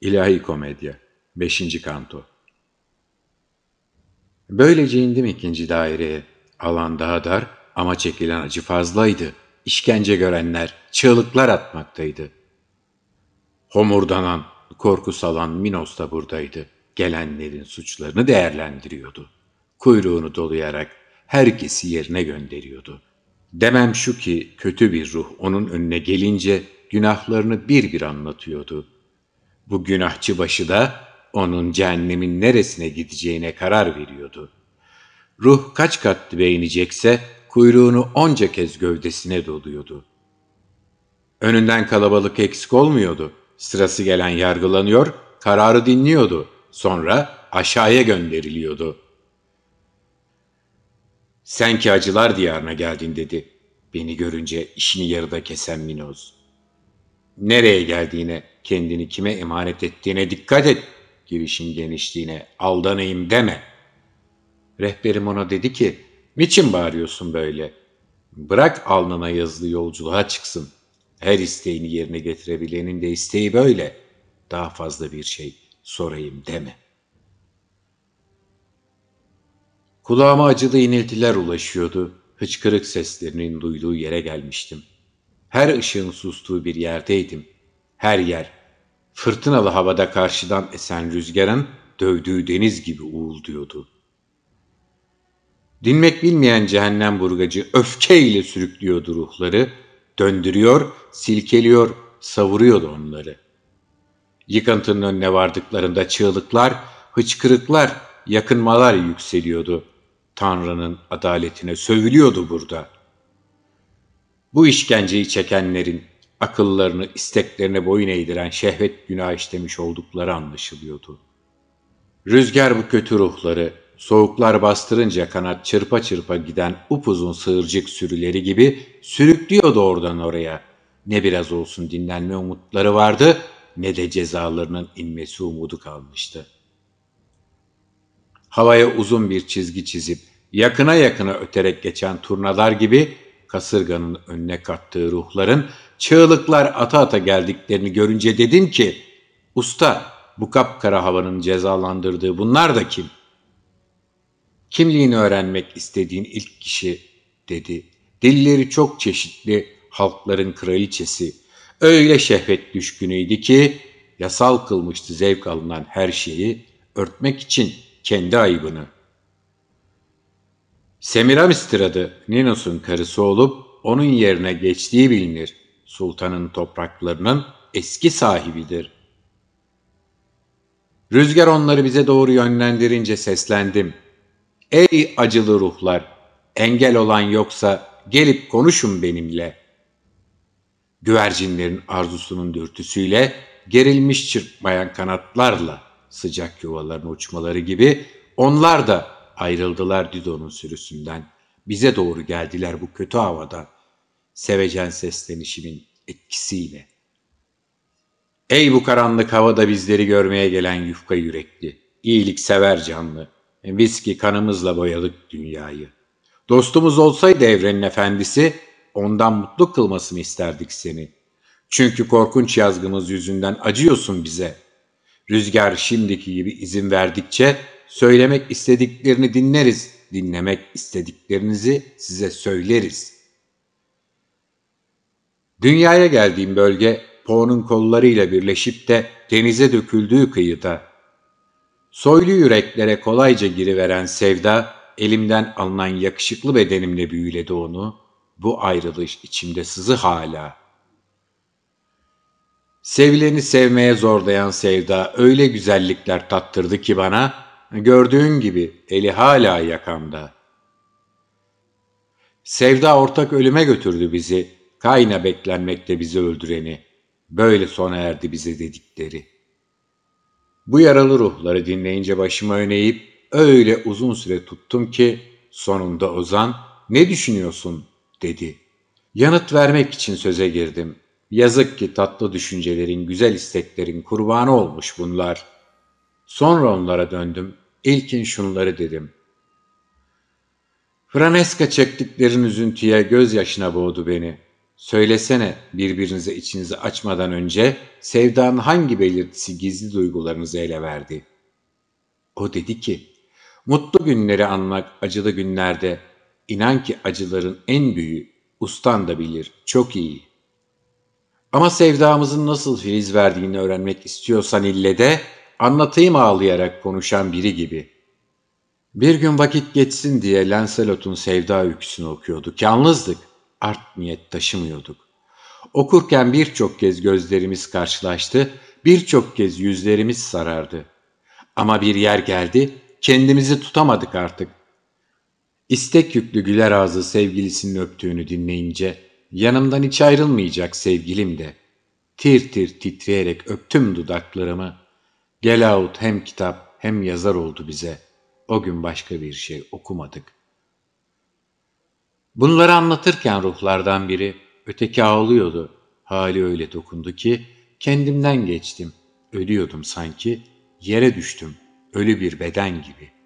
İlahi Komedya 5. Kanto Böylece indim ikinci daireye. Alan daha dar ama çekilen acı fazlaydı. İşkence görenler çığlıklar atmaktaydı. Homurdanan, korku salan Minos da buradaydı. Gelenlerin suçlarını değerlendiriyordu. Kuyruğunu dolayarak herkesi yerine gönderiyordu. Demem şu ki kötü bir ruh onun önüne gelince günahlarını bir bir anlatıyordu. Bu günahçı başı da onun cehennemin neresine gideceğine karar veriyordu. Ruh kaç kat beğenecekse kuyruğunu onca kez gövdesine doluyordu. Önünden kalabalık eksik olmuyordu. Sırası gelen yargılanıyor, kararı dinliyordu. Sonra aşağıya gönderiliyordu. Sen ki acılar diyarına geldin dedi. Beni görünce işini yarıda kesen Minoz. Nereye geldiğine, kendini kime emanet ettiğine dikkat et. Girişin genişliğine aldanayım deme. Rehberim ona dedi ki, niçin bağırıyorsun böyle? Bırak alnına yazılı yolculuğa çıksın. Her isteğini yerine getirebilenin de isteği böyle. Daha fazla bir şey sorayım deme. Kulağıma acılı iniltiler ulaşıyordu. Hıçkırık seslerinin duyduğu yere gelmiştim. Her ışığın sustuğu bir yerdeydim. Her yer, fırtınalı havada karşıdan esen rüzgarın dövdüğü deniz gibi uğulduyordu. Dinmek bilmeyen cehennem burgacı öfkeyle sürüklüyordu ruhları, döndürüyor, silkeliyor, savuruyordu onları. Yıkıntının önüne vardıklarında çığlıklar, hıçkırıklar, yakınmalar yükseliyordu. Tanrı'nın adaletine sövülüyordu burada. Bu işkenceyi çekenlerin akıllarını, isteklerine boyun eğdiren şehvet günah işlemiş oldukları anlaşılıyordu. Rüzgar bu kötü ruhları, soğuklar bastırınca kanat çırpa çırpa giden upuzun sığırcık sürüleri gibi sürüklüyordu oradan oraya. Ne biraz olsun dinlenme umutları vardı ne de cezalarının inmesi umudu kalmıştı. Havaya uzun bir çizgi çizip yakına yakına öterek geçen turnalar gibi kasırganın önüne kattığı ruhların çığlıklar ata ata geldiklerini görünce dedim ki, usta bu kapkara havanın cezalandırdığı bunlar da kim? Kimliğini öğrenmek istediğin ilk kişi dedi. Dilleri çok çeşitli halkların kraliçesi. Öyle şehvet düşkünüydü ki yasal kılmıştı zevk alınan her şeyi örtmek için kendi ayıbını. Semiramis'tir adı Ninos'un karısı olup onun yerine geçtiği bilinir. Sultanın topraklarının eski sahibidir. Rüzgar onları bize doğru yönlendirince seslendim. Ey acılı ruhlar, engel olan yoksa gelip konuşun benimle. Güvercinlerin arzusunun dürtüsüyle, gerilmiş çırpmayan kanatlarla sıcak yuvalarına uçmaları gibi onlar da ayrıldılar Dido'nun sürüsünden. Bize doğru geldiler bu kötü havada, sevecen seslenişimin etkisiyle. Ey bu karanlık havada bizleri görmeye gelen yufka yürekli, iyilik sever canlı, biz kanımızla boyadık dünyayı. Dostumuz olsaydı evrenin efendisi, ondan mutlu kılmasını isterdik seni. Çünkü korkunç yazgımız yüzünden acıyorsun bize. Rüzgar şimdiki gibi izin verdikçe söylemek istediklerini dinleriz, dinlemek istediklerinizi size söyleriz. Dünyaya geldiğim bölge Po'nun kollarıyla birleşip de denize döküldüğü kıyıda. Soylu yüreklere kolayca giriveren sevda, elimden alınan yakışıklı bedenimle büyüledi onu, bu ayrılış içimde sızı hala. Sevileni sevmeye zorlayan sevda öyle güzellikler tattırdı ki bana, gördüğün gibi eli hala yakamda. Sevda ortak ölüme götürdü bizi, kayna beklenmekte bizi öldüreni. Böyle sona erdi bize dedikleri. Bu yaralı ruhları dinleyince başımı öneyip öyle uzun süre tuttum ki sonunda Ozan ne düşünüyorsun dedi. Yanıt vermek için söze girdim. Yazık ki tatlı düşüncelerin, güzel isteklerin kurbanı olmuş bunlar. Sonra onlara döndüm. İlkin şunları dedim. Franeska çektiklerin üzüntüye gözyaşına boğdu beni. Söylesene birbirinize içinizi açmadan önce sevdanın hangi belirtisi gizli duygularınızı ele verdi? O dedi ki, mutlu günleri anmak acılı günlerde, inan ki acıların en büyüğü, ustan da bilir, çok iyi. Ama sevdamızın nasıl filiz verdiğini öğrenmek istiyorsan ille de, anlatayım ağlayarak konuşan biri gibi. Bir gün vakit geçsin diye Lancelot'un sevda öyküsünü okuyorduk. Yalnızdık, art niyet taşımıyorduk. Okurken birçok kez gözlerimiz karşılaştı, birçok kez yüzlerimiz sarardı. Ama bir yer geldi, kendimizi tutamadık artık. İstek yüklü güler ağzı sevgilisinin öptüğünü dinleyince, yanımdan hiç ayrılmayacak sevgilim de. Tir tir titreyerek öptüm dudaklarımı. Gel out hem kitap hem yazar oldu bize. O gün başka bir şey okumadık. Bunları anlatırken ruhlardan biri, öteki ağlıyordu. Hali öyle dokundu ki kendimden geçtim. Ölüyordum sanki, yere düştüm, ölü bir beden gibi.